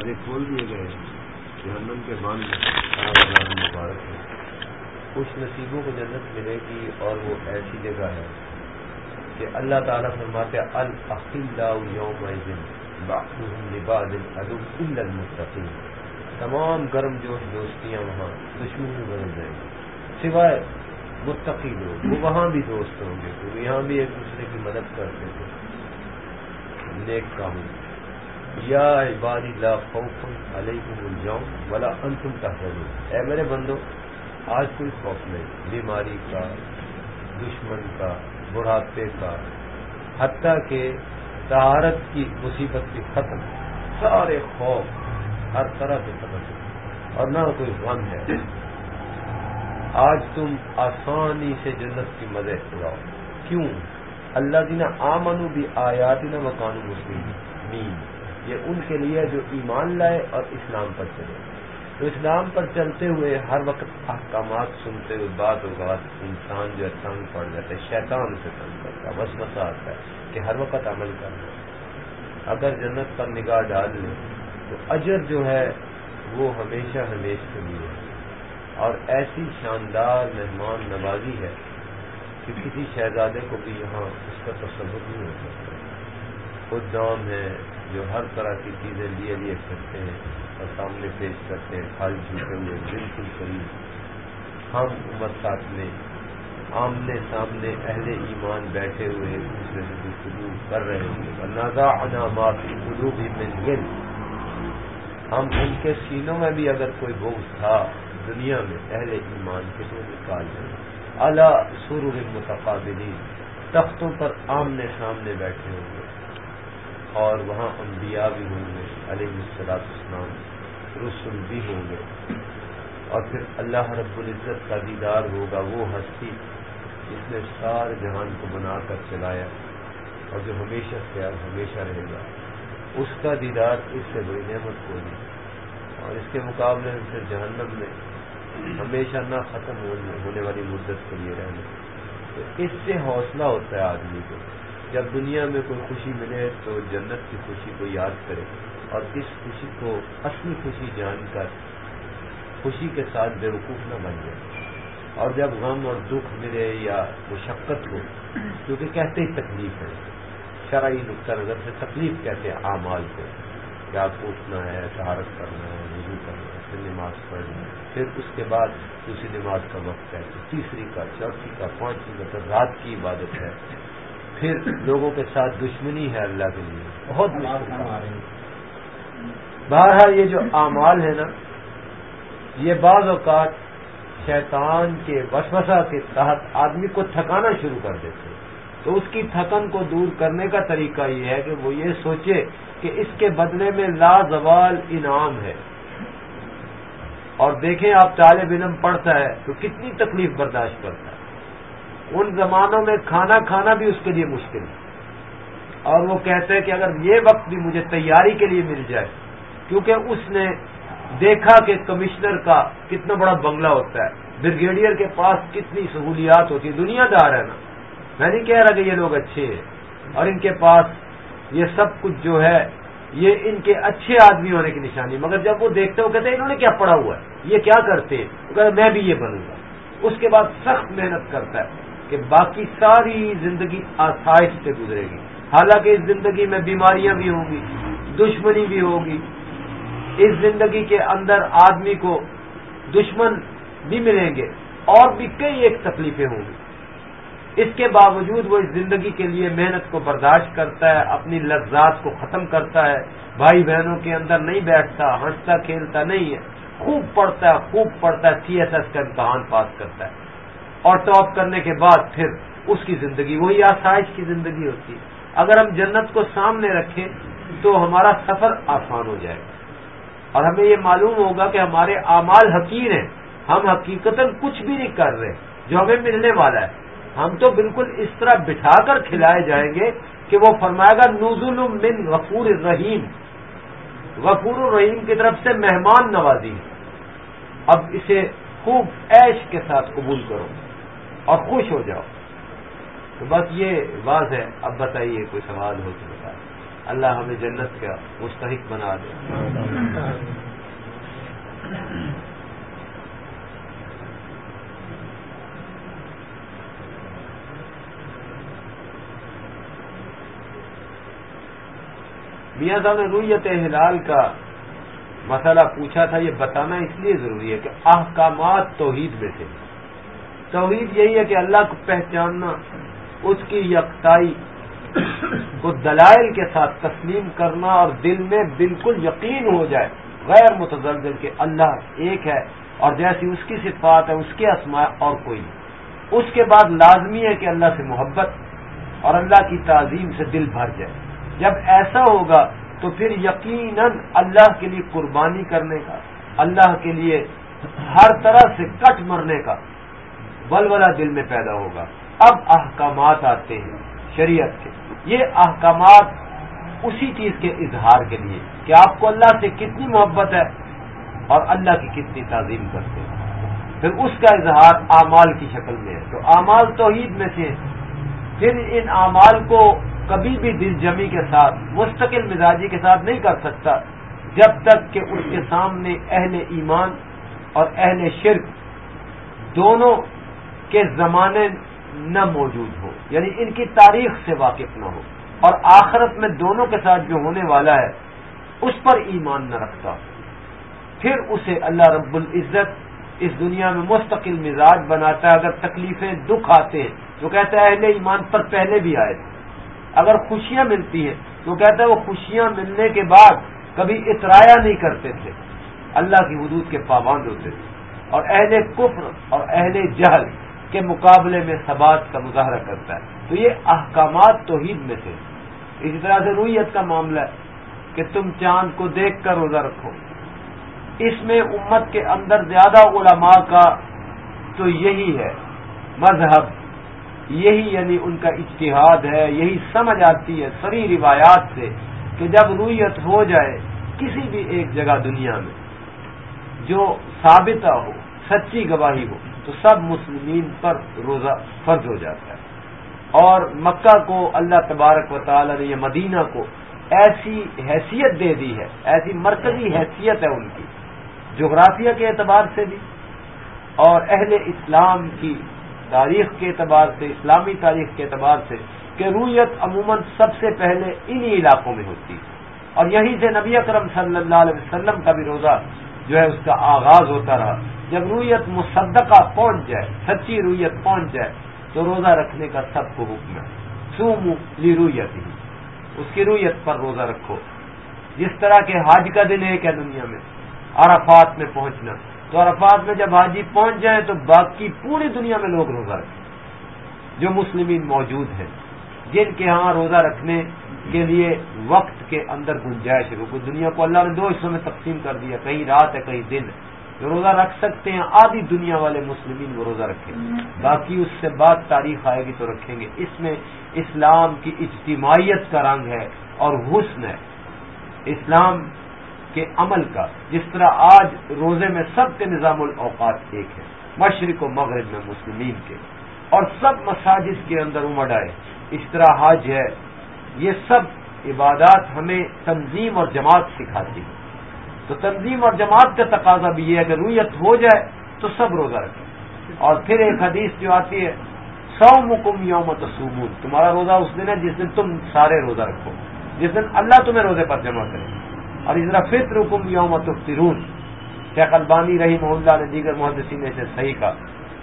کھول دیے گئے، جہنم کے بند مبارک ہیں کچھ نصیبوں کو جنت ملے گی اور وہ ایسی جگہ ہے کہ اللہ تعالیٰ فرماتے یوم المستقیم تمام گرم جوش دوستیاں وہاں دشمن میں بدل جائیں گی۔ سوائے متقی لوگ، وہ وہاں بھی دوست ہوں گے۔ وہ یہاں بھی ایک دوسرے کی مدد کرتے تھے نیک کام۔ یا عبادی، لا خوف علیکم الجاؤں ولا انتم تحزنون۔ اے میرے بندو، آج کوئی خوف نہیں بیماری کا، دشمن کا، بڑھاپے کا، حتیٰ کہ طہارت کی مصیبت کی ختم، سارے خوف ہر طرح سے ختم اور نہ کوئی غم ہے۔ آج تم آسانی سے جنت کی مزے اڑاؤ کیوں؟ اللہ جی دینا آمنو بھی آیاتی نہ مکان مسلم یہ ان کے لیے جو ایمان لائے اور اسلام پر چلے۔ تو اسلام پر چلتے ہوئے ہر وقت احکامات سنتے ہوئے بعد اوقات انسان جو ہے تنگ پڑ جاتا ہے، شیطان سے تنگ کرتا ہے بس مسا آتا ہے کہ ہر وقت عمل کرنا اگر جنت پر نگاہ ڈال لیں تو اجر جو ہے وہ ہمیشہ ہمیش کے لیے ہے۔ اور ایسی شاندار مہمان نوازی ہے کہ کسی شہزادے کو بھی یہاں اس کا تصور نہیں ہو سکتا۔ خود دام ہے جو ہر طرح کی چیزیں لیے لیے کرتے ہیں اور سامنے پیش کرتے ہیں پھل جھوٹے ہوئے، بالکل قریب۔ ہم عمر ساتھ میں، آمنے سامنے اہل ایمان بیٹھے ہوئے ایک دوسرے سے گفتگو کر رہے ہیں نازا انعامات قلوب من گل ہم ان کے سینوں میں بھی اگر کوئی بوجھ تھا دنیا میں، اہل ایمان کے تو نکال دیں۔ اعلیٰ سر متقابلی تختوں پر آمنے سامنے بیٹھے ہوں گے۔ اور وہاں انبیاء بھی ہوں گے، علیہ السلاط اسلام رسول بھی ہوں گے۔ اور پھر اللہ رب العزت کا دیدار ہوگا، وہ ہستی جس نے سار جہان کو بنا کر چلایا اور جو ہمیشہ سے ہمیشہ رہے گا۔ اس کا دیدار اس سے بڑی نعمت ہوگی اور اس کے مقابلے میں پھر جہنم میں ہمیشہ نہ ختم ہونے والی مدت کے لیے رہنا تو اس سے حوصلہ ہوتا ہے آدمی کو۔ جب دنیا میں کوئی خوشی ملے تو جنت کی خوشی کو یاد کرے اور اس خوشی کو اصلی خوشی جان کر خوشی کے ساتھ بے وقوف نہ بن جائے۔ اور جب غم اور دکھ ملے یا مشقت ہو، کیونکہ کہتے ہی تکلیف ہے۔ شرعی نقطہ نظر سے تکلیف کہتے ہیں، اعمال کو۔ کیا پوچھنا ہے سہارت کرنا ہے وضو کرنا ہے، پھر نماز پڑھنا ہے۔ پھر اس کے بعد دوسری نماز کا وقت ہے تیسری کا، چوتھی کا، پانچویں کا رات کی عبادت ہے۔ پھر لوگوں کے ساتھ دشمنی ہے اللہ کے لیے۔ بہت بہرحال یہ جو اعمال ہے نا یہ بعض اوقات شیطان کے وسوسہ کے تحت آدمی کو تھکانا شروع کر دیتے تو اس کی تھکن کو دور کرنے کا طریقہ یہ ہے کہ وہ یہ سوچے کہ اس کے بدلے میں لازوال انعام ہے۔ اور دیکھیں آپ طالب علم پڑھتا ہے تو کتنی تکلیف برداشت کرتا ہے۔ ان زمانوں میں کھانا کھانا بھی اس کے لیے مشکل ہے۔ اور وہ کہتے ہیں کہ اگر یہ وقت بھی مجھے تیاری کے لیے مل جائے، کیونکہ اس نے دیکھا کہ کمشنر کا کتنا بڑا بنگلہ ہوتا ہے بریگیڈیئر کے پاس کتنی سہولیات ہوتی دنیا دار ہے نا۔ میں نہیں کہہ رہا کہ یہ لوگ اچھے ہیں، اور ان کے پاس یہ سب کچھ جو ہے، یہ ان کے اچھے آدمی ہونے کی نشانی۔ مگر جب وہ دیکھتے وہ کہتے ہیں، انہوں نے کیا پڑھا ہوا ہے؟ یہ کیا کرتے ہیں؟ وہ کہتے میں بھی یہ بنوں گا۔ اس کے بعد سخت محنت کرتا ہے۔ کہ باقی ساری زندگی آسائش سے گزرے گی۔ حالانکہ اس زندگی میں بیماریاں بھی ہوں گی، دشمنی بھی ہوگی۔ اس زندگی کے اندر آدمی کو دشمن بھی ملیں گے اور بھی کئی ایک تکلیفیں ہوں گی۔ اس کے باوجود وہ اس زندگی کے لیے محنت کو برداشت کرتا ہے، اپنی لذات کو ختم کرتا ہے۔ بھائی بہنوں کے اندر نہیں بیٹھتا، ہنستا، کھیلتا نہیں ہے۔ خوب پڑھتا ہے خوب پڑھتا ہے سی ایس ایس کا امتحان پاس کرتا ہے۔ اور ٹاپ کرنے کے بعد پھر اس کی زندگی، وہی آسائش کی زندگی ہوتی ہے۔ اگر ہم جنت کو سامنے رکھیں تو ہمارا سفر آسان ہو جائے گا۔ اور ہمیں یہ معلوم ہوگا کہ ہمارے اعمال حقیر ہیں۔ ہم حقیقت کچھ بھی نہیں کر رہے، جو ہمیں ملنے والا ہے۔ ہم تو بالکل اس طرح بٹھا کر کھلائے جائیں گے کہ وہ فرمائے گا نوزل من غفور الرحیم۔ غفور الرحیم کی طرف سے مہمان نوازی۔ اب اسے خوب عیش کے ساتھ قبول کرو۔ اور خوش ہو جاؤ۔ تو بس یہ واضح ہے۔ اب بتائیے، کوئی سوال ہو تو بتائیے اللہ ہمیں جنت کا مستحق بنا دے۔ میاں صاحب نے رویت ہلال کا مسئلہ پوچھا تھا، یہ بتانا اس لیے ضروری ہے کہ احکامات توحید میں تھے توحید یہی ہے کہ اللہ کو پہچاننا، اس کی یکتائی کو دلائل کے ساتھ تسلیم کرنا اور دل میں بالکل یقین ہو جائے، غیر متزلزل کہ اللہ ایک ہے اور جیسی اس کی صفات ہے اس کے اسماء اور کوئی نہیں۔ اس کے بعد لازمی ہے کہ اللہ سے محبت اور اللہ کی تعظیم سے دل بھر جائے۔ جب ایسا ہوگا تو پھر یقیناً اللہ کے لیے قربانی کرنے کا، اللہ کے لیے ہر طرح سے کٹ مرنے کا ولولہ دل میں پیدا ہوگا۔ اب احکامات آتے ہیں شریعت کے۔ یہ احکامات اسی چیز کے اظہار کے لیے کہ آپ کو اللہ سے کتنی محبت ہے اور اللہ کی کتنی تعظیم کرتے ہیں۔ پھر اس کا اظہار اعمال کی شکل میں ہے۔ تو اعمال توحید میں سے پھر ان اعمال کو کبھی بھی دل جمی کے ساتھ، مستقل مزاجی کے ساتھ نہیں کر سکتا۔ جب تک کہ اس کے سامنے اہل ایمان اور اہل شرک دونوں کے زمانے نہ موجود ہو یعنی ان کی تاریخ سے واقف نہ ہو۔ اور آخرت میں دونوں کے ساتھ جو ہونے والا ہے، اس پر ایمان نہ رکھتا۔ پھر اسے اللہ رب العزت اس دنیا میں مستقل مزاج بناتا ہے۔ اگر تکلیفیں دکھ آتے ہیں، تو کہتا ہے اہل ایمان پر پہلے بھی آئے۔ تھے اگر خوشیاں ملتی ہیں، تو کہتا ہے وہ خوشیاں ملنے کے بعد کبھی اترایا نہیں کرتے تھے۔ اللہ کی حدود کے پابند ہوتے تھے۔ اور اہل کفر اور اہل جہل کے مقابلے میں ثبات کا مظاہرہ کرتا ہے۔ تو یہ احکامات توحید میں تھے اسی طرح سے رویت کا معاملہ ہے کہ تم چاند کو دیکھ کر روزہ رکھو۔ اس میں امت کے اندر زیادہ علماء کا تو یہی ہے۔ مذہب، یہی یعنی ان کا اشتہاد ہے، یہی سمجھ آتی ہے سری روایات سے کہ جب رویت ہو جائے کسی بھی ایک جگہ دنیا میں جو ثابتہ ہو، سچی گواہی ہو تو سب مسلمین پر روزہ فرض ہو جاتا ہے۔ اور مکہ کو اللہ تبارک و تعالی نے یہ مدینہ کو ایسی حیثیت دے دی ہے، ایسی مرکزی حیثیت ہے ان کی، جغرافیہ کے اعتبار سے بھی اور اہل اسلام کی تاریخ کے اعتبار سے، اسلامی تاریخ کے اعتبار سے کہ رویت عموماً سب سے پہلے انہی علاقوں میں ہوتی۔ ہے اور یہیں سے نبی اکرم صلی اللہ علیہ وسلم کا بھی روزہ جو ہے اس کا آغاز ہوتا رہا۔ جب رویت مصدقہ پہنچ جائے، سچی رویت پہنچ جائے، تو روزہ رکھنے کا سب کو حکم ہے۔ سوم لی رویت ہی اس کی رویت پر روزہ رکھو۔ جس طرح کے حاج کا دن ایک ہے دنیا میں، عرفات میں پہنچنا۔ تو عرفات میں جب حاجی پہنچ جائیں، تو باقی پوری دنیا میں لوگ روزہ رکھیں۔ جو مسلمین موجود ہیں، جن کے ہاں روزہ رکھنے کے لیے وقت کے اندر گنجائش ہے۔ دنیا کو اللہ نے دو حصوں میں تقسیم کر دیا کہیں رات ہے کہیں دن۔ ہے جو روزہ رکھ سکتے ہیں، آدھی دنیا والے مسلمین وہ روزہ رکھیں۔ باقی اس سے بعد تاریخ آئے گی تو رکھیں گے۔ اس میں اسلام کی اجتماعیت کا رنگ ہے اور حسن ہے۔ اسلام کے عمل کا، جس طرح آج روزے میں سب کے نظام الاوقات ایک ہے مشرق و مغرب میں مسلمین کے۔ اور سب مساجد کے اندر امڑ آئے۔ اس طرح حج ہے یہ سب عبادات ہمیں تنظیم اور جماعت سکھاتی ہے تو تنظیم اور جماعت کا تقاضا بھی یہ ہے کہ رویت ہو جائے تو سب روزہ رکھیں۔ اور پھر ایک حدیث جو آتی ہے سو مکم یوم تصومون تمہارا روزہ اس دن ہے جس دن تم سارے روزہ رکھو۔ جس دن اللہ تمہیں روزے پر جمع کرے۔ اور اس طرح فطر حکم یوم تفترون شیخ البانی رہی محلہ نے دیگر محدثین سے صحیح کہا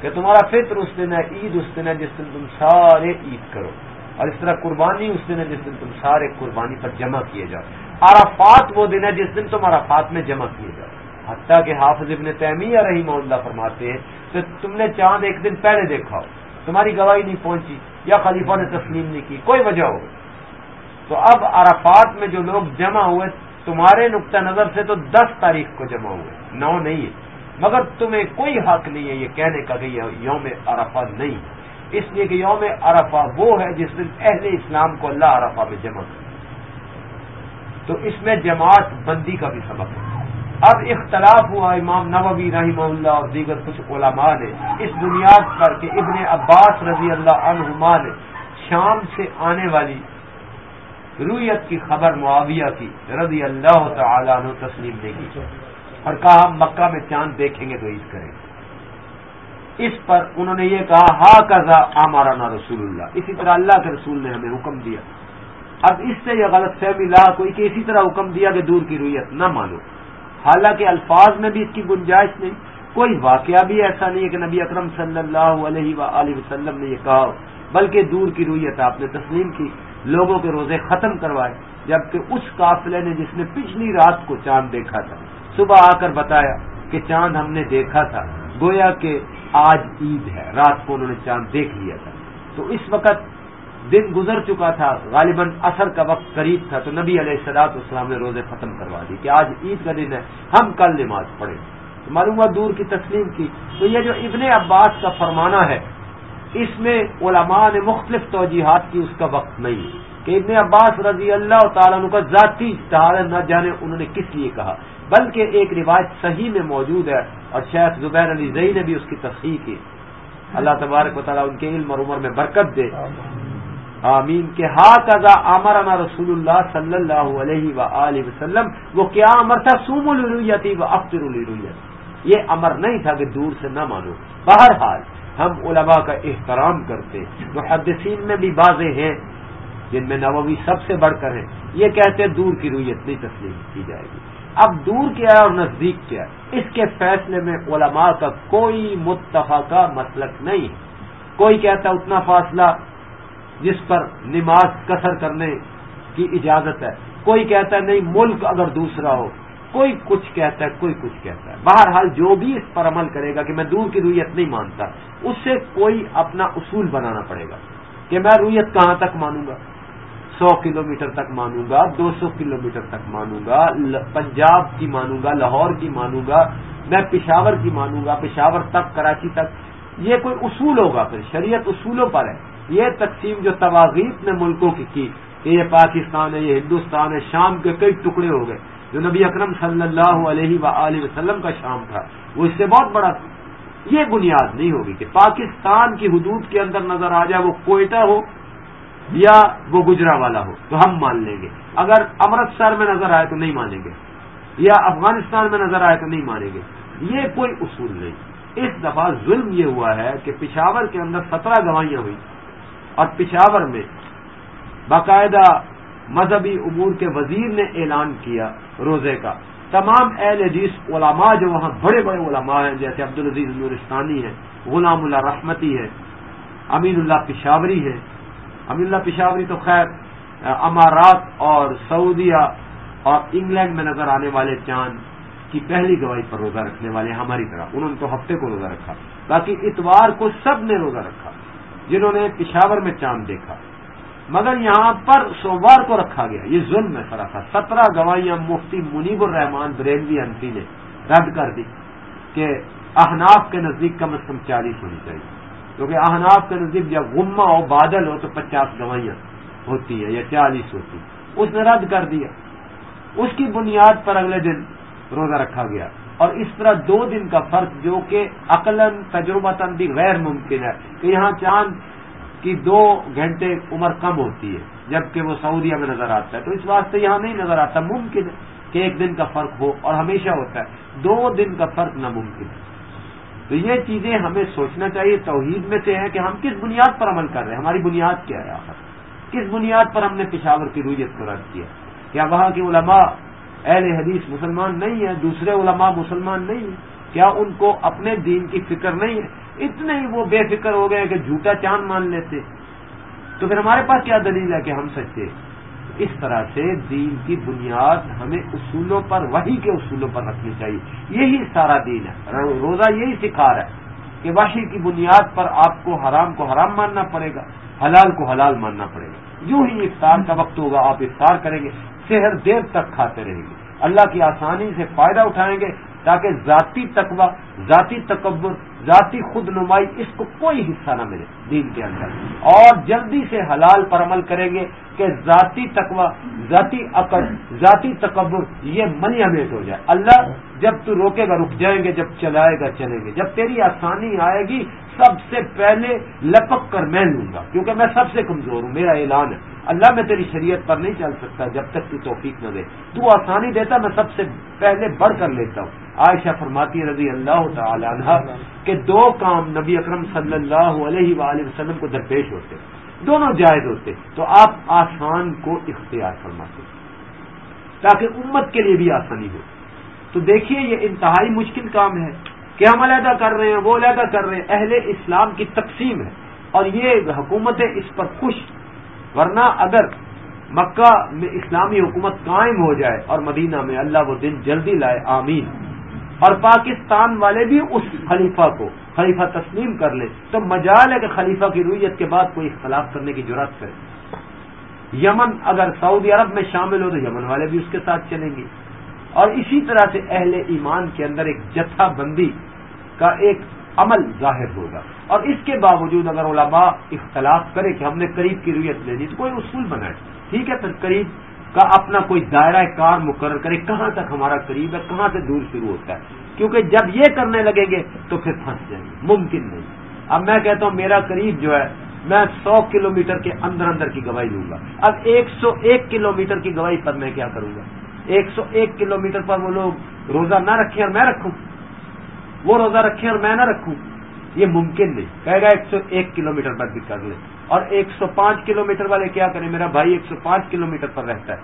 کہ تمہارا فطر اس دن ہے، عید اس دن ہے جس دن تم سارے عید کرو۔ اور اس طرح قربانی اس دن ہے جس دن تم سارے قربانی پر جمع کیے جاؤ۔ عرفات وہ دن ہے جس دن تم عرفات میں جمع کیے جاؤ۔ حتیٰ کہ حافظ ابن تیمیہ رہی اللہ فرماتے ہیں کہ تم نے چاند ایک دن پہلے دیکھا ہو، تمہاری گواہی نہیں پہنچی یا خلیفہ نے تسلیم نہیں کی، کوئی وجہ ہو۔ تو اب عرفات میں جو لوگ جمع ہوئے، تمہارے نقطۂ نظر سے تو دس تاریخ کو جمع ہوئے، نو نہیں ہے۔ مگر تمہیں کوئی حق نہیں ہے یہ کہنے کا کہ یہ یوم عرفہ نہیں۔ ہے اس لیے کہ یوم عرفہ وہ ہے جس دن اہل اسلام کو اللہ عرفہ میں جمع کر تو اس میں جماعت بندی کا بھی سبق ہے۔ اب اختلاف ہوا، امام نووی رحمہ اللہ اور دیگر کچھ علماء نے۔ اس بنیاد پر کہ ابن عباس رضی اللہ عنہما نے شام سے آنے والی رویت کی خبر معاویہ کی رضی اللہ تعالیٰ عنہ تسلیم دے گی اور کہا ہم مکہ میں چاند دیکھیں گے تو عید کریں گے۔ اس پر انہوں نے یہ کہا ہا کزا ہمارا نا رسول اللہ اسی طرح اللہ کے رسول نے ہمیں حکم دیا۔ اب اس سے یہ غلط فہمی لا کوئی کہ اسی طرح حکم دیا کہ دور کی رویت نہ مانو۔ حالانکہ الفاظ میں بھی اس کی گنجائش نہیں۔ کوئی واقعہ بھی ایسا نہیں ہے کہ نبی اکرم صلی اللہ علیہ و وسلم نے یہ کہا بلکہ دور کی رویت آپ نے تسلیم کی، لوگوں کے روزے ختم کروائے، جبکہ اس قافلے نے جس نے پچھلی رات کو چاند دیکھا تھا، صبح آ کر بتایا کہ چاند ہم نے دیکھا تھا، گویا کہ آج عید ہے، رات کو انہوں نے چاند دیکھ لیا تھا۔ تو اس وقت دن گزر چکا تھا، غالباً اثر کا وقت قریب تھا، تو نبی علیہ السلاط اسلام نے روزے ختم کروا دی کہ آج عید کا دن ہے، ہم کل نماز پڑھیں۔ معلوم ہوا دور کی تسلیم کی۔ تو یہ جو ابن عباس کا فرمانا ہے، اس میں علماء نے مختلف توجیحات کی، اس کا وقت نہیں۔ کہ ابن عباس رضی اللہ تعالیٰ کا ذاتی اشتہار نہ جانے انہوں نے کس لیے کہا، بلکہ ایک روایت صحیح میں موجود ہے۔ اور شیخ زبیر علی زئی نے بھی اس کی تصحیح کی۔ اللہ تبارک و تعالیٰ ان کے علم اور عمر میں برکت دے۔ آمین۔ کے ہا قزا امرانا رسول اللہ صلی اللہ علیہ و وسلم، وہ کیا امر تھا؟ سوم الرویتی و اختر الرویت یہ امر نہیں تھا کہ دور سے نہ مانو۔ بہرحال ہم علماء کا احترام کرتے محدثین میں بھی بازے ہیں، جن میں نووی سب سے بڑھ کر ہیں۔ یہ کہتے دور کی رویت نہیں تسلیم کی جائے گی۔ اب دور کیا ہے اور نزدیک کیا ہے۔ اس کے فیصلے میں علماء کا کوئی متفقہ مسلک نہیں۔ کوئی کہتا اتنا فاصلہ جس پر نماز کثر کرنے کی اجازت ہے۔ کوئی کہتا ہے نہیں، ملک اگر دوسرا ہو۔ کوئی کچھ کہتا ہے، کوئی کچھ کہتا ہے۔ بہرحال جو بھی اس پر عمل کرے گا کہ میں دور کی رویت نہیں مانتا، اس سے کوئی اپنا اصول بنانا پڑے گا کہ میں رویت کہاں تک مانوں گا۔ سو کلو میٹر تک مانوں گا، دو سو کلو میٹر تک مانوں گا پنجاب کی مانوں گا، لاہور کی مانوں گا، میں پشاور کی مانوں گا، پشاور تک، کراچی تک، یہ کوئی اصول ہوگا پھر، شریعت اصولوں پر ہے۔ یہ تقسیم جو تواغیت نے ملکوں کی کی، کہ یہ پاکستان ہے، یہ ہندوستان ہے، شام کے کئی ٹکڑے ہو گئے۔ جو نبی اکرم صلی اللہ علیہ و وسلم کا شام تھا، وہ اس سے بہت بڑا یہ بنیاد نہیں ہوگی کہ پاکستان کی حدود کے اندر نظر آ جائے، وہ کوئٹہ ہو یا وہ گجرا والا ہو، تو ہم مان لیں گے۔ اگر امرتسر میں نظر آئے تو نہیں مانیں گے۔ یا افغانستان میں نظر آئے تو نہیں مانیں گے۔ یہ کوئی اصول نہیں۔ اس دفعہ ظلم یہ ہوا ہے کہ پشاور کے اندر سترہ گواہیاں ہوئی اور پشاور میں باقاعدہ مذہبی امور کے وزیر نے اعلان کیا روزے کا۔ تمام اہل حدیث، علماء جو وہاں بڑے بڑے علماء ہیں، جیسے عبدالعزیز نورستانی ہے غلام اللہ رحمتی ہے امین اللہ پشاوری ہے امین اللہ پشاوری تو خیر، امارات اور سعودیہ اور انگلینڈ میں نظر آنے والے چاند کی پہلی گواہی پر روزہ رکھنے والے ہماری طرح۔ انہوں نے تو ہفتے کو روزہ رکھا۔ باقی اتوار کو سب نے روزہ رکھا، جنہوں نے پشاور میں چاند دیکھا۔ مگر یہاں پر سوموار کو رکھا گیا۔ یہ ظلم ہے سرا سترہ گواہیاں مفتی منیب الرحمان بریلوی انتی نے رد کر دی کہ احناف کے نزدیک کم از کم چالیس ہونی چاہیے۔ کیونکہ احناف کے نزدیک جب غمہ ہو بادل ہو تو پچاس گواہیاں ہوتی ہیں یا چالیس ہوتی اس نے رد کر دیا۔ اس کی بنیاد پر اگلے دن روزہ رکھا گیا۔ اور اس طرح دو دن کا فرق جو کہ عقلاً تجربہ بھی غیر ممکن ہے کہ یہاں چاند کی دو گھنٹے عمر کم ہوتی ہے، جبکہ وہ سعودیہ میں نظر آتا ہے۔ تو اس واسطے یہاں نہیں نظر آتا، ممکن ہے کہ ایک دن کا فرق ہو اور ہمیشہ ہوتا ہے۔ دو دن کا فرق ناممکن ہے۔ تو یہ چیزیں ہمیں سوچنا چاہیے، توحید میں سے ہے کہ ہم کس بنیاد پر عمل کر رہے ہیں، ہماری بنیاد کیا ہے آخر؟ کس بنیاد پر ہم نے پشاور کی رویت کو رد کیا؟ کیا وہاں کی علماء اہل حدیث مسلمان نہیں ہیں، دوسرے علماء مسلمان نہیں ہیں؟ کیا ان کو اپنے دین کی فکر نہیں ہے؟ اتنے ہی وہ بے فکر ہو گئے کہ جھوٹا چاند مان لیتے۔ تو پھر ہمارے پاس کیا دلیل ہے کہ ہم سچے اس طرح سے دین کی بنیاد ہمیں اصولوں پر وہی کے اصولوں پر رکھنی چاہیے۔ یہی سارا دین ہے۔ روزہ یہی سکھا رہا ہے کہ وحی کی بنیاد پر آپ کو حرام کو حرام ماننا پڑے گا، حلال کو حلال ماننا پڑے گا۔ یوں ہی افطار کا وقت ہوگا، آپ افطار کریں گے شہر دیر تک کھاتے رہیں گے۔ اللہ کی آسانی سے فائدہ اٹھائیں گے تاکہ ذاتی تقوی، ذاتی تکبر، ذاتی خود نمائی اس کو کوئی حصہ نہ ملے دین کے اندر۔ اور جلدی سے حلال پر عمل کریں گے کہ ذاتی تقوی، ذاتی عقل، ذاتی تکبر، یہ منی ہمیٹ ہو جائے۔ اللہ جب تو روکے گا، رک جائیں گے، جب چلائے گا، چلیں گے۔ جب تیری آسانی آئے گی، سب سے پہلے لپک کر میں لوں گا، کیونکہ میں سب سے کمزور ہوں، میرا اعلان ہے۔ اللہ میں تیری شریعت پر نہیں چل سکتا جب تک تو توفیق نہ دے۔ تو آسانی دیتا، میں سب سے پہلے بڑھ کر لیتا ہوں۔ عائشہ فرماتی رضی اللہ تعالی عنہ کہ دو کام نبی اکرم صلی اللہ علیہ وآلہ وسلم کو درپیش ہوتے دونوں جائز ہوتے تو آپ آسان کو اختیار فرماتے تاکہ امت کے لیے بھی آسانی ہو۔ تو دیکھیے یہ انتہائی مشکل کام ہے۔ کہ ہم علیحدہ کر رہے ہیں؟ وہ علیحدہ کر رہے ہیں۔ اہل اسلام کی تقسیم ہے۔ اور یہ حکومتیں اس پر خوش۔ ورنہ اگر مکہ میں اسلامی حکومت قائم ہو جائے اور مدینہ میں اللہ وہ دن جلدی لائے، آمین۔ اور پاکستان والے بھی اس خلیفہ کو، خلیفہ تسلیم کر لیں تو مجال ہے کہ خلیفہ کی رویت کے بعد کوئی اختلاف کرنے کی ضرورت کرے۔ یمن، اگر سعودی عرب میں شامل ہو تو یمن والے بھی اس کے ساتھ چلیں گے۔ اور اسی طرح سے اہل ایمان کے اندر ایک جتھا بندی کا ایک عمل ظاہر ہوگا۔ اور اس کے باوجود اگر علماء اختلاف کرے کہ ہم نے قریب کی رویت لینی تو کوئی اصول بنائے۔ ٹھیک ہے، پھر قریب کا اپنا کوئی دائرہ کار مقرر کرے کہاں تک ہمارا قریب ہے، کہاں سے دور شروع ہوتا ہے؟ کیونکہ جب یہ کرنے لگیں گے تو پھر پھنس جائیں گے، ممکن نہیں۔ اب میں کہتا ہوں میرا قریب جو ہے، میں سو کلو میٹر کے اندر اندر کی گواہی لوں گا۔ اب ایک سو ایک کلو میٹر کی گواہی پر میں کیا کروں گا؟ ایک سو ایک کلو میٹر پر وہ لوگ روزہ نہ رکھیں اور میں رکھوں؟ وہ روزہ رکھیں اور میں نہ رکھوں؟ یہ ممکن نہیں۔ کہے گا ایک سو ایک کلو میٹر پر بھی کر لیں۔ اور ایک سو پانچ کلو میٹر والے کیا کریں؟ میرا بھائی ایک سو پانچ کلو میٹر پر رہتا ہے۔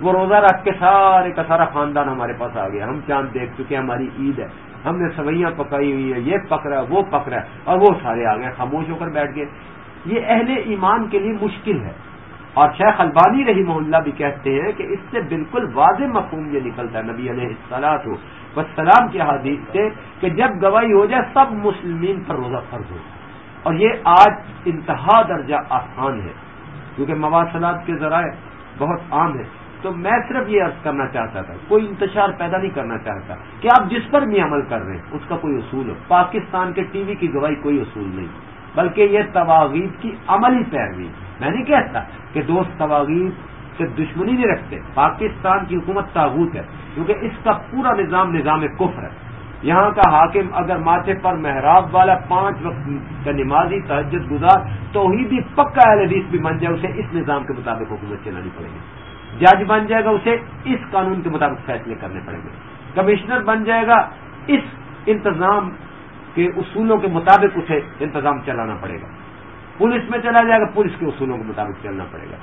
وہ روزہ رکھ کے سارے کا سارا خاندان ہمارے پاس آ گیا۔ ہم چاند دیکھ چکے ہماری عید ہے۔ ہم نے سوئیاں پکائی ہوئی ہے یہ پک رہا ہے وہ پک رہا ہے اور وہ سارے آ گئے، خاموش ہو کر بیٹھ گئے۔ یہ اہل ایمان کے لیے مشکل ہے۔ اور شیخ البانی رہی محلہ بھی کہتے ہیں کہ اس سے بالکل واضح مفہوم یہ نکلتا ہے، نبی علیہ السلاط ہو بس سلام کی حادث سے کہ جب گواہی ہو جائے، سب مسلمین پر روزہ فرض ہو اور یہ آج انتہا درجہ آسان ہے، کیونکہ مواصلات کے ذرائع بہت عام ہے تو میں صرف یہ عرض کرنا چاہتا تھا، کوئی انتشار پیدا نہیں کرنا چاہتا کہ آپ جس پر بھی عمل کر رہے ہیں، اس کا کوئی اصول ہو۔ پاکستان کے ٹی وی کی گواہی کوئی اصول نہیں، بلکہ یہ تواغیب کی عملی پیروی۔ میں نہیں کہتا کہ دوست تواغیب سے دشمنی نہیں رکھتے، پاکستان کی حکومت تاغوت ہے، کیونکہ اس کا پورا نظام نظام کفر ہے۔ یہاں کا حاکم اگر ماتھے پر محراب والا پانچ وقت کا نمازی تہجد گزار، تو ہی بھی پکا اہل حدیث بھی بن جائے، اسے اس نظام کے مطابق حکومت چلانی پڑے گی۔ جج بن جائے گا، اسے اس قانون کے مطابق فیصلے کرنے پڑیں گے کمشنر بن جائے گا، اس انتظام کے اصولوں کے مطابق اسے انتظام چلانا پڑے گا۔ پولیس میں چلا جائے گا، پولیس کے اصولوں کے مطابق چلنا پڑے گا۔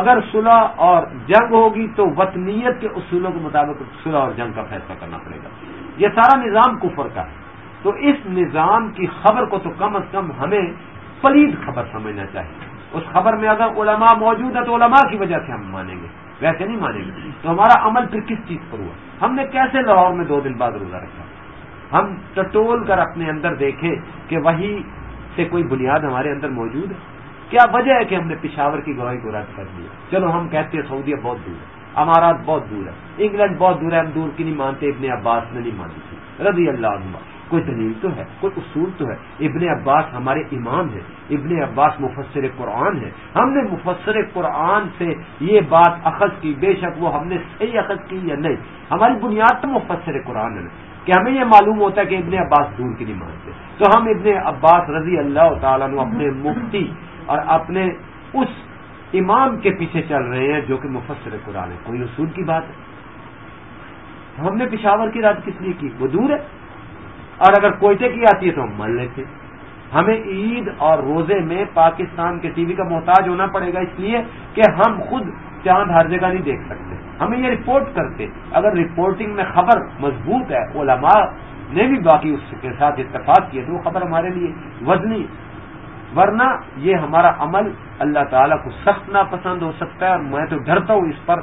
اگر صلح اور جنگ ہوگی، تو وطنیت کے اصولوں کے مطابق صلح اور جنگ کا فیصلہ کرنا پڑے گا۔ یہ سارا نظام کفر کا ہے۔ تو اس نظام کی خبر کو تو کم از کم ہمیں پلید خبر سمجھنا چاہیے۔ اس خبر میں اگر علماء موجود ہے تو علماء کی وجہ سے ہم مانیں گے۔ ویسے نہیں مانیں گے۔ تو ہمارا عمل پھر کس چیز پر ہوا؟ ہم نے کیسے لاہور میں دو دن بعد روزہ رکھا؟ ہم ٹٹول کر اپنے اندر دیکھیں کہ وہی سے کوئی بنیاد ہمارے اندر موجود ہے۔ کیا وجہ ہے کہ ہم نے پشاور کی گواہی کو رد کر دیا؟ چلو ہم کہتے ہیں سعودیہ بہت دور ہے۔ امارات بہت دور ہے۔ انگلینڈ بہت دور ہے، ہم دور کی نہیں مانتے، ابن عباس نے نہیں مانی تھی۔ رضی اللہ عنہ۔ کوئی دلیل تو ہے، کوئی اصول تو ہے۔ ابن عباس ہمارے امام ہے ابن عباس مفسر قرآن ہے ہم نے مفسر قرآن سے یہ بات اخذ کی، بے شک وہ ہم نے صحیح اخذ کی یا نہیں۔ ہماری بنیاد تو مفسر قرآن ہے۔ کہ ہمیں یہ معلوم ہوتا ہے کہ ابن عباس دور کی نہیں مانتے۔ تو ہم ابن عباس رضی اللہ تعالیٰ اپنے مفتی اور اپنے اس امام کے پیچھے چل رہے ہیں جو کہ مفسر قرآن ہے کوئی اصول کی بات ہے؟ ہم نے پشاور کی رات کس لیے کی؟ وہ دور ہے۔ اور اگر کوئٹے کی آتی ہے تو ہم مان لیتے ہمیں عید اور روزے میں پاکستان کے ٹی وی کا محتاج ہونا پڑے گا، اس لیے کہ ہم خود چاند ہر جگہ نہیں دیکھ سکتے۔ ہمیں یہ رپورٹ کرتے۔ اگر رپورٹنگ میں خبر مضبوط ہے، علماء نے بھی باقی اس کے ساتھ اتفاق کیا تو وہ خبر ہمارے لیے وزنی ورنہ یہ ہمارا عمل اللہ تعالیٰ کو سخت ناپسند ہو سکتا ہے اور میں تو ڈرتا ہوں اس پر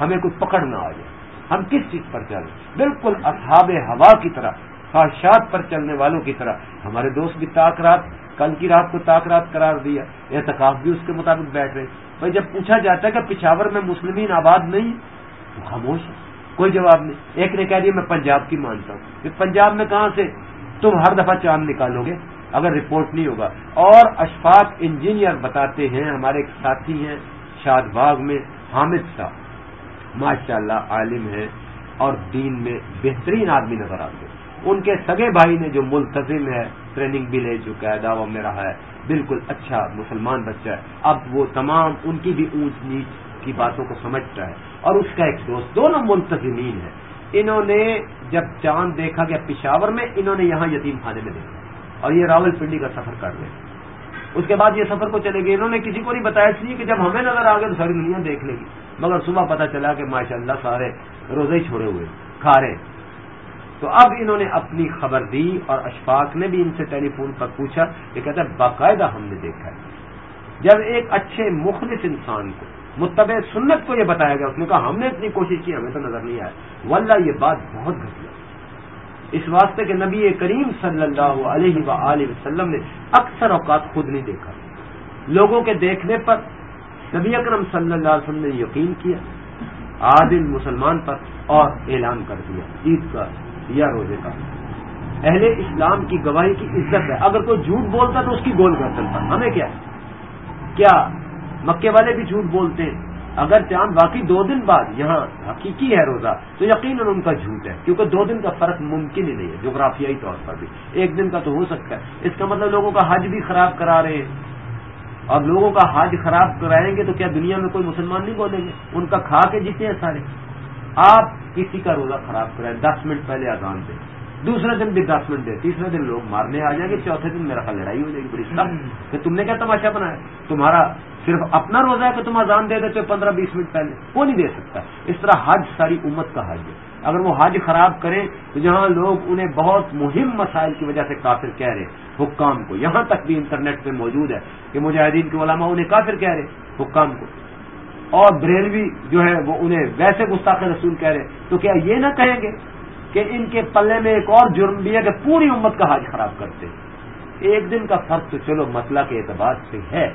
ہمیں کوئی پکڑ نہ آ جائے۔ ہم کس چیز پر چلیں؟ بالکل اصحاب ہوا کی طرح، خواہشات پر چلنے والوں کی طرح۔ ہمارے دوست بھی تاک رات، کل کی رات کو تاک رات قرار دیا۔ احتکاف بھی اس کے مطابق بیٹھ رہے۔ بھائی جب پوچھا جاتا ہے کہ پچھاور میں مسلمین آباد نہیں تو خاموش ہے، کوئی جواب نہیں۔ ایک نے کہہ دیا، میں پنجاب کی مانتا ہوں۔ کہ پنجاب میں کہاں سے تم ہر دفعہ چاند نکالو گے؟ اگر رپورٹ نہیں ہوگا۔ اور اشفاق انجینئر بتاتے ہیں، ہمارے ایک ساتھی ہیں شاد باغ میں، حامد صاحب۔ ماشاء اللہ عالم ہے اور دین میں بہترین آدمی نظر آتے ان کے سگے بھائی نے جو ملتظم ہے، ٹریننگ بھی لے چکا ہے، دعوی میں رہا ہے۔ بالکل اچھا مسلمان بچہ ہے۔ اب وہ تمام ان کی بھی اونچ نیچ کی باتوں کو سمجھتا ہے۔ اور اس کا ایک دوست، دونوں ملتظمین ہیں۔ انہوں نے جب چاند دیکھا گیا پشاور میں، انہوں نے یہاں یتیم خانے میں دیکھا۔ اور یہ راول پنڈی کا سفر کر لیں اس کے بعد یہ سفر کو چلے گئے۔ انہوں نے کسی کو نہیں بتایا، اس لیے کہ جب ہمیں نظر آ گئے تو ساری دنیا دیکھ لے گی۔ مگر صبح پتا چلا کہ ماشاء اللہ سارے روزے ہی چھوڑے ہوئے، کھا رہے تو اب انہوں نے اپنی خبر دی اور اشفاق نے بھی ان سے ٹیلی فون پر پوچھا، یہ کہتا ہے باقاعدہ ہم نے دیکھا ہے۔ جب ایک اچھے مخلص انسان کو، متبع سنت کو یہ بتایا گیا، اس نے کہا، ہم نے اتنی کوشش کی، ہمیں تو نظر نہیں آیا۔ واللہ یہ بات بہت گھٹیا اس واسطے کہ نبی کریم صلی اللہ علیہ و وسلم نے اکثر اوقات خود نہیں دیکھا۔ لوگوں کے دیکھنے پر نبی اکرم صلی اللہ علیہ وسلم نے یقین کیا عادل مسلمان پر اور اعلان کر دیا، عید کا یا روزے کا۔ اہل اسلام کی گواہی کی عزت ہے۔ اگر کوئی جھوٹ بولتا تو اس کی گول گردن پر۔ ہمیں کیا؟ کیا مکے والے بھی جھوٹ بولتے ہیں؟ اگر چاند واقعی دو دن بعد یہاں حقیقی ہے روزہ تو یقیناً ان کا جھوٹ ہے کیونکہ دو دن کا فرق ممکن ہی نہیں ہے جغرافیائی طور پر بھی۔ ایک دن کا تو ہو سکتا ہے۔ اس کا مطلب لوگوں کا حج بھی خراب کرا رہے ہیں۔ اور لوگوں کا حج خراب کرائیں گے تو کیا دنیا میں کوئی مسلمان نہیں بولیں گے؟ ان کا کھا کے جیتے ہیں سارے۔ آپ کسی کا روزہ خراب کرائیں دس منٹ پہلے آزان دیں۔ دوسرے دن بھی دس منٹ دے تیسرے دن لوگ مارنے آ جائیں گے چوتھے دن میرا خیال لڑائی ہو جائے گی بڑی سخت۔ کہ تم نے کیا تماشا بنایا؟ تمہارا صرف اپنا روزہ ہے کہ تم اذان دے دیتے پندرہ بیس منٹ پہلے، وہ نہیں دے سکتا۔ اس طرح حج ساری امت کا حج ہے۔ اگر وہ حج خراب کریں تو جہاں لوگ انہیں بہت مہم مسائل کی وجہ سے کافر کہہ رہے حکام کو۔ یہاں تک بھی انٹرنیٹ پہ موجود ہے کہ مجاہدین کے علماء انہیں کافر کہہ رہے حکام کو۔ اور بریلوی جو ہے وہ انہیں ویسے گستاخ رسول کہہ رہے تو کیا یہ نہ کہیں گے کہ ان کے پلے میں ایک اور جرم بھی ہے کہ پوری امت کا حج خراب کرتے ایک دن کا فرق تو چلو مسئلہ کے اعتبار سے ہے۔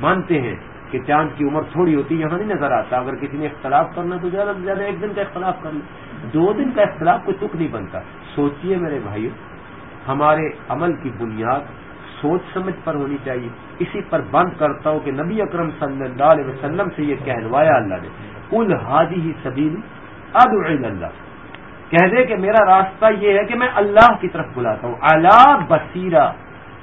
مانتے ہیں کہ چاند کی عمر تھوڑی ہوتی یہاں نہیں نظر آتا۔ اگر کسی نے اختلاف کرنا تو زیادہ سے زیادہ ایک دن کا اختلاف کر لیں۔ دو دن کا اختلاف کوئی تک نہیں بنتا۔ سوچئے میرے بھائیو، ہمارے عمل کی بنیاد سوچ سمجھ پر ہونی چاہیے۔ اسی پر بند کرتا ہوں کہ نبی اکرم صلی اللہ علیہ وسلم سے یہ کہلوایا اللہ نے۔ کل حاجی ہی سبیل اب اللہ۔ کہہ دے کہ میرا راستہ یہ ہے کہ میں اللہ کی طرف بلاتا ہوں۔ اللہ بصیرہ،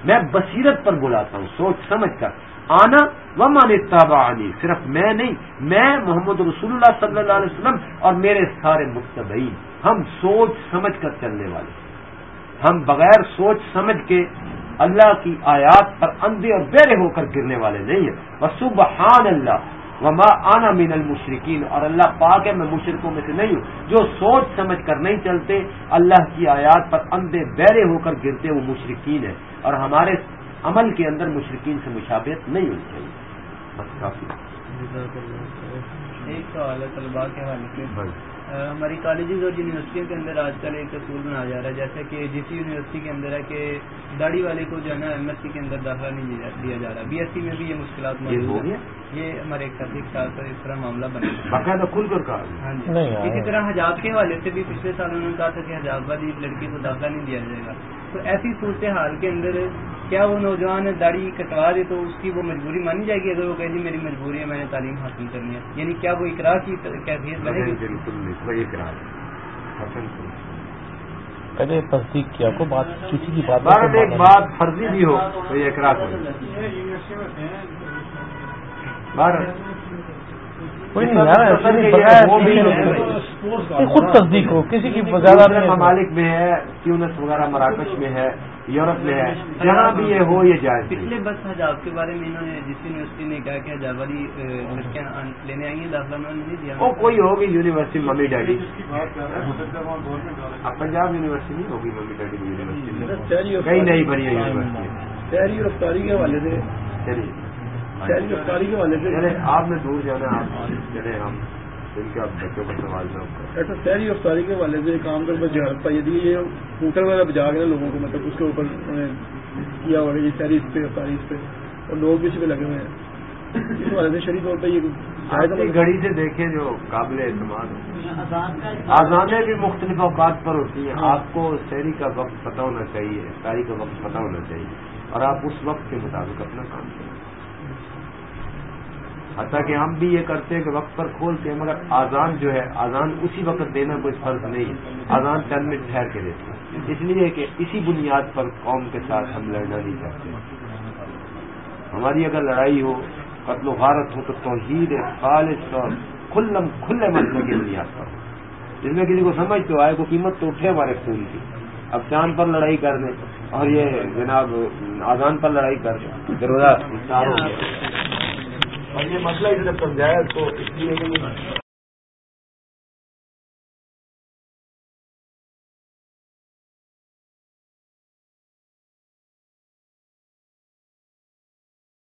میں بصیرت پر بلاتا ہوں۔ سوچ سمجھ کر۔ آنا و مان تابعانی صرف میں نہیں، میں محمد رسول اللہ صلی اللہ علیہ وسلم اور میرے سارے متبعین ہم سوچ سمجھ کر چلنے والے۔ ہم بغیر سوچ سمجھ کے اللہ کی آیات پر اندھے اور بہرے ہو کر گرنے والے نہیں ہیں۔ بس سبحان اللہ، وما آنا مین المشرقین اور اللہ پاک ہے، میں مشرقوں میں سے نہیں ہوں۔ جو سوچ سمجھ کر نہیں چلتے، اللہ کی آیات پر اندھے بہرے ہو کر گرتے وہ مشرقین ہیں۔ اور ہمارے عمل کے اندر مشرقین سے مشابت نہیں ہونی چاہیے۔ بس کافی۔ ایک سوال ہے طلبا کے حوالے سے۔ ہماری کالجز اور یونیورسٹیوں کے اندر آج کل ایک اصول بنایا جا رہا ہے جیسے کہ جس یونیورسٹی کے اندر ہے کہ داڑھی والے کو جو ہے نا ایم ایس سی کے اندر داخلہ نہیں دیا جا رہا بی ایس سی میں بھی یہ مشکلات موجود ہیں۔ یہ ہمارے ایک کے ساتھ اس طرح معاملہ بنا۔ باقاعدہ کھل کر کہا۔ ہاں جی۔ اسی طرح حجاب کے حوالے سے بھی پچھلے سال انہوں نے کہا تھا کہ حجاب والی لڑکی کو داخلہ نہیں دیا جائے گا۔ تو ایسی صورت حال کے اندر کیا وہ نوجوان داڑھی کٹوا دے تو اس کی وہ مجبوری مانی جائے گی اگر وہ کہ جی میری مجبوری ہے میں نے تعلیم حاصل کرنی ہے؟ یعنی کیا وہ اقرار کی کیفیت بنے گی؟ بالکل پہلے تصدیق کیا کو بات کسی کی بات ایک بات فرضی بھی ہو تو یہ اقرار کوئی نہیں خود تصدیق ہو کسی کی زیادہ ممالک میں ہے ٹیونس وغیرہ مراکش میں ہے یورپ میں ہے جہاں بھی یہ ہو یہ جائے پچھلے بس حجاب کے بارے میں انہوں نے جس یونیورسٹی نے کہا کہ حجاب والی لڑکیاں لینے آئی ہیں داخلہ میں نہیں دیا۔ وہ کوئی ہوگی university mummy daddy. Punjab university نہیں ہوگی ممی ڈیڈی یونیورسٹی۔ کئی نہیں بنی ہے یونیورسٹی۔ رفتاری کے حوالے سے۔ شہری رفتاری کے حوالے سے۔ آپ نے دور جانا آپ چلے ہم۔ ان کے بچوں کا سوال ایسا شہری رفتاری کے حوالے سے کام کر جہاز پائی۔ دی یہ ہوٹل وغیرہ بجا کے لوگوں کو مطلب اس کے اوپر کیا ہوا یہ شہری اس پہ رفتاری اس پہ۔ اور لوگ بھی اس پہ لگے ہوئے ہیں۔ اس حوالے سے شہری طور پہ یہ گھڑی سے دیکھیں جو قابل اعتماد آزادیں بھی مختلف اوقات پر ہوتی ہیں۔ آپ کو شہری کا وقت پتہ ہونا چاہیے تاریخ کا وقت پتہ ہونا چاہیے۔ اور آپ اس وقت کے مطابق اپنا کام کریں۔ حتیٰ کہ ہم بھی یہ کرتے ہیں کہ وقت پر کھولتے ہیں، مگر آزان جو ہے آزان اسی وقت دینا کوئی فرض نہیں۔ آزان چند منٹ ٹھہر کے دیتے ہیں۔ اس لیے کہ اسی بنیاد پر قوم کے ساتھ ہم لڑنا نہیں چاہتے۔ ہماری اگر لڑائی ہو، قتل و غارت ہو، تو توحید خالص اور کھلم کھلے مسئلے کی بنیاد پر ہو۔ جس میں کسی کو سمجھ تو آئے کو قیمت تو اٹھے ہمارے خون کی۔ اب چاند پر لڑائی کر دیں اور یہ جناب آزان پر لڑائی کر دیں دروازہ ہو گیا اور یہ مسئلہ اس نے سمجھایا تو اس لیے